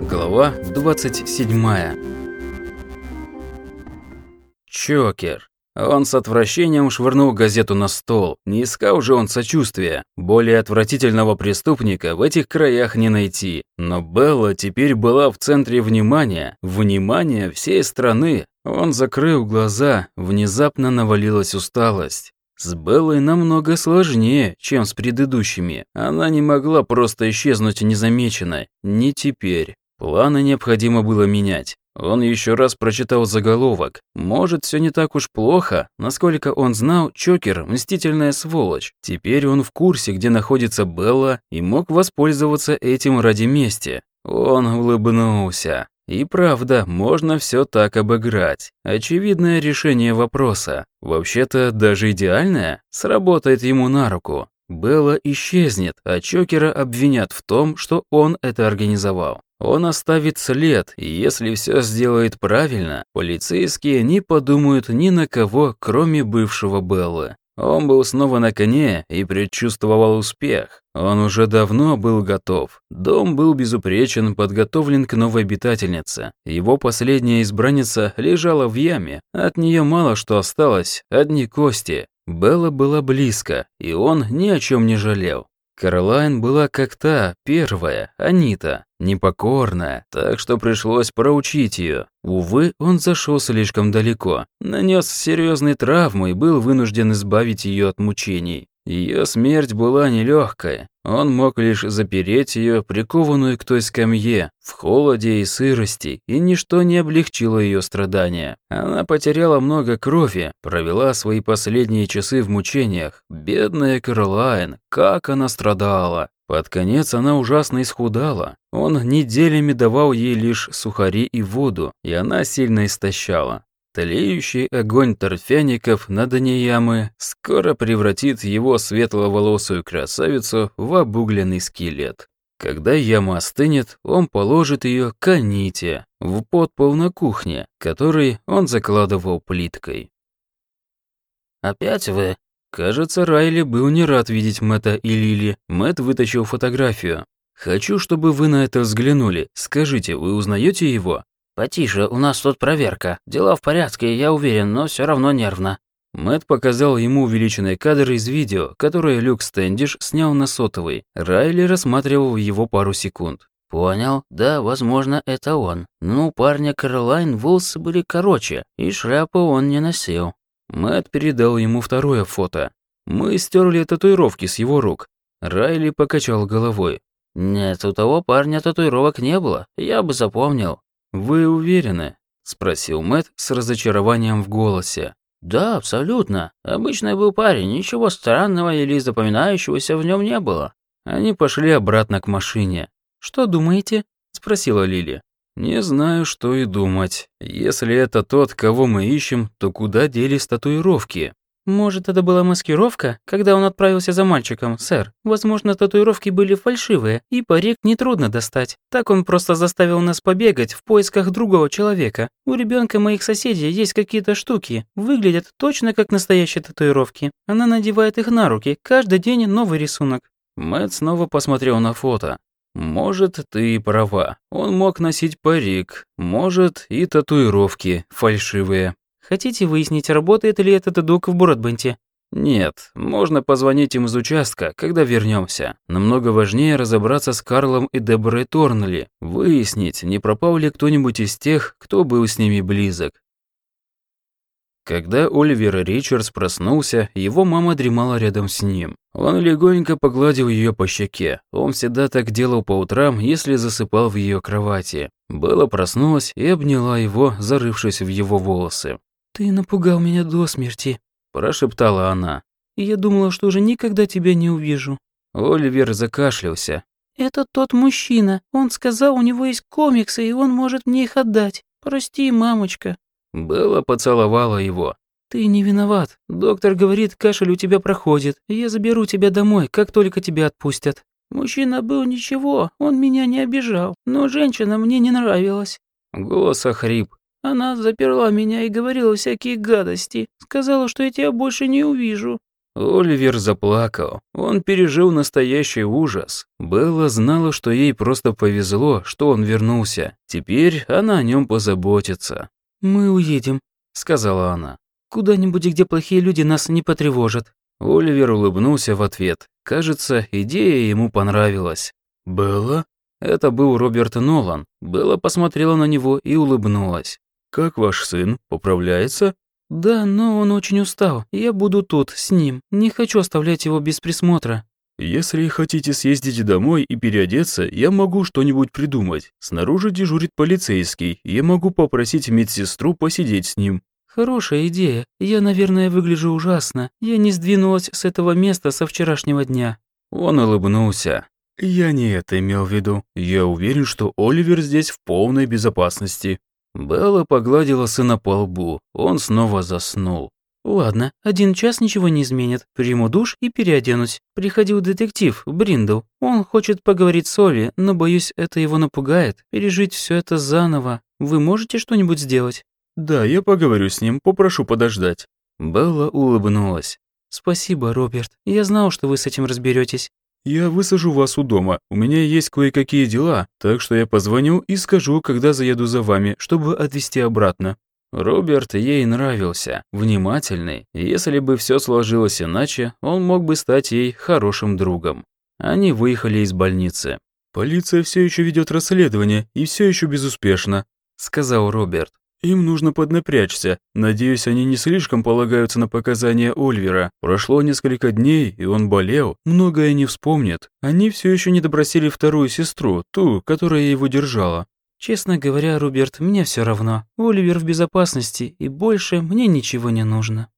Глава 27. Чокер. Он с отвращением швырнул газету на стол. Не искал же он сочувствия. Более отвратительного преступника в этих краях не найти. Но Белла теперь была в центре внимания. Внимания всей страны. Он закрыл глаза. Внезапно навалилась усталость. С Беллой намного сложнее, чем с предыдущими. Она не могла просто исчезнуть незамеченной. Не теперь. Планы необходимо было менять. Он еще раз прочитал заголовок. Может, все не так уж плохо. Насколько он знал, Чокер – мстительная сволочь. Теперь он в курсе, где находится Белла, и мог воспользоваться этим ради мести. Он улыбнулся. И правда, можно все так обыграть. Очевидное решение вопроса. Вообще-то, даже идеальное, сработает ему на руку. Белла исчезнет, а Чокера обвинят в том, что он это организовал. Он оставит след, и если все сделает правильно, полицейские не подумают ни на кого, кроме бывшего Беллы. Он был снова на коне и предчувствовал успех. Он уже давно был готов. Дом был безупречен, подготовлен к новой обитательнице. Его последняя избранница лежала в яме. От нее мало что осталось, одни кости. Белла была близко, и он ни о чем не жалел. Каролайн была как та, первая, Анита, непокорная, так что пришлось проучить ее. Увы, он зашел слишком далеко, нанес серьезные травмы и был вынужден избавить ее от мучений. Ее смерть была нелегкой. Он мог лишь запереть ее, прикованную к той скамье, в холоде и сырости, и ничто не облегчило ее страдания. Она потеряла много крови, провела свои последние часы в мучениях. Бедная Кэролайн, как она страдала. Под конец она ужасно исхудала. Он неделями давал ей лишь сухари и воду, и она сильно истощала. Тлеющий огонь торфяников на дне ямы скоро превратит его светловолосую красавицу в обугленный скелет. Когда яма остынет, он положит ее к Аните в подпол на кухне, который он закладывал плиткой. «Опять вы?» Кажется, Райли был не рад видеть Мэтта и Лили. Мэтт вытащил фотографию. «Хочу, чтобы вы на это взглянули. Скажите, вы узнаете его?» «Потише, у нас тут проверка. Дела в порядке, я уверен, но все равно нервно». Мэтт показал ему увеличенный кадр из видео, которое Люк Стэндиш снял на сотовый. Райли рассматривал его пару секунд. «Понял. Да, возможно, это он. Ну, парня Каролайн волосы были короче, и шляпу он не носил». Мэтт передал ему второе фото. «Мы стерли татуировки с его рук». Райли покачал головой. «Нет, у того парня татуировок не было. Я бы запомнил». «Вы уверены?» – спросил Мэт с разочарованием в голосе. «Да, абсолютно. Обычный был парень, ничего странного или запоминающегося в нем не было». Они пошли обратно к машине. «Что думаете?» – спросила Лили. «Не знаю, что и думать. Если это тот, кого мы ищем, то куда делись татуировки?» «Может, это была маскировка, когда он отправился за мальчиком, сэр? Возможно, татуировки были фальшивые, и парик нетрудно достать. Так он просто заставил нас побегать в поисках другого человека. У ребенка моих соседей есть какие-то штуки, выглядят точно как настоящие татуировки. Она надевает их на руки, каждый день новый рисунок». Мэтт снова посмотрел на фото. «Может, ты и права. Он мог носить парик. Может, и татуировки фальшивые». Хотите выяснить, работает ли этот док в Бродбенте? Нет, можно позвонить им из участка, когда вернемся. Намного важнее разобраться с Карлом и Деборой Торнли, выяснить, не пропал ли кто-нибудь из тех, кто был с ними близок. Когда Оливер Ричардс проснулся, его мама дремала рядом с ним. Он легонько погладил ее по щеке. Он всегда так делал по утрам, если засыпал в ее кровати. Белла проснулась и обняла его, зарывшись в его волосы. «Ты напугал меня до смерти», – прошептала она. «И я думала, что уже никогда тебя не увижу». Оливер закашлялся. «Это тот мужчина. Он сказал, у него есть комиксы, и он может мне их отдать. Прости, мамочка». Белла поцеловала его. «Ты не виноват. Доктор говорит, кашель у тебя проходит. Я заберу тебя домой, как только тебя отпустят». «Мужчина был ничего, он меня не обижал, но женщина мне не нравилась». Голос охрип. Она заперла меня и говорила всякие гадости. Сказала, что я тебя больше не увижу. Оливер заплакал. Он пережил настоящий ужас. Белла знала, что ей просто повезло, что он вернулся. Теперь она о нем позаботится. «Мы уедем», — сказала она. «Куда-нибудь, где плохие люди нас не потревожат». Оливер улыбнулся в ответ. Кажется, идея ему понравилась. «Белла?» Это был Роберт Нолан. Белла посмотрела на него и улыбнулась. «Как ваш сын? Поправляется?» «Да, но он очень устал. Я буду тут, с ним. Не хочу оставлять его без присмотра». «Если хотите съездить домой и переодеться, я могу что-нибудь придумать. Снаружи дежурит полицейский. Я могу попросить медсестру посидеть с ним». «Хорошая идея. Я, наверное, выгляжу ужасно. Я не сдвинулась с этого места со вчерашнего дня». Он улыбнулся. «Я не это имел в виду. Я уверен, что Оливер здесь в полной безопасности». Белла погладила сына по лбу. Он снова заснул. «Ладно, один час ничего не изменит. Приму душ и переоденусь. Приходил детектив, Бриндл. Он хочет поговорить с Оли, но, боюсь, это его напугает. Пережить все это заново. Вы можете что-нибудь сделать?» «Да, я поговорю с ним, попрошу подождать». Белла улыбнулась. «Спасибо, Роберт. Я знал, что вы с этим разберетесь. «Я высажу вас у дома. У меня есть кое-какие дела, так что я позвоню и скажу, когда заеду за вами, чтобы отвезти обратно». Роберт ей нравился, внимательный. Если бы все сложилось иначе, он мог бы стать ей хорошим другом. Они выехали из больницы. «Полиция все еще ведет расследование и все еще безуспешно», — сказал Роберт. Им нужно поднапрячься. Надеюсь, они не слишком полагаются на показания Ольвера. Прошло несколько дней, и он болел. Многое не вспомнит. Они все еще не допросили вторую сестру, ту, которая его держала. Честно говоря, Роберт, мне все равно. Оливер в безопасности, и больше мне ничего не нужно.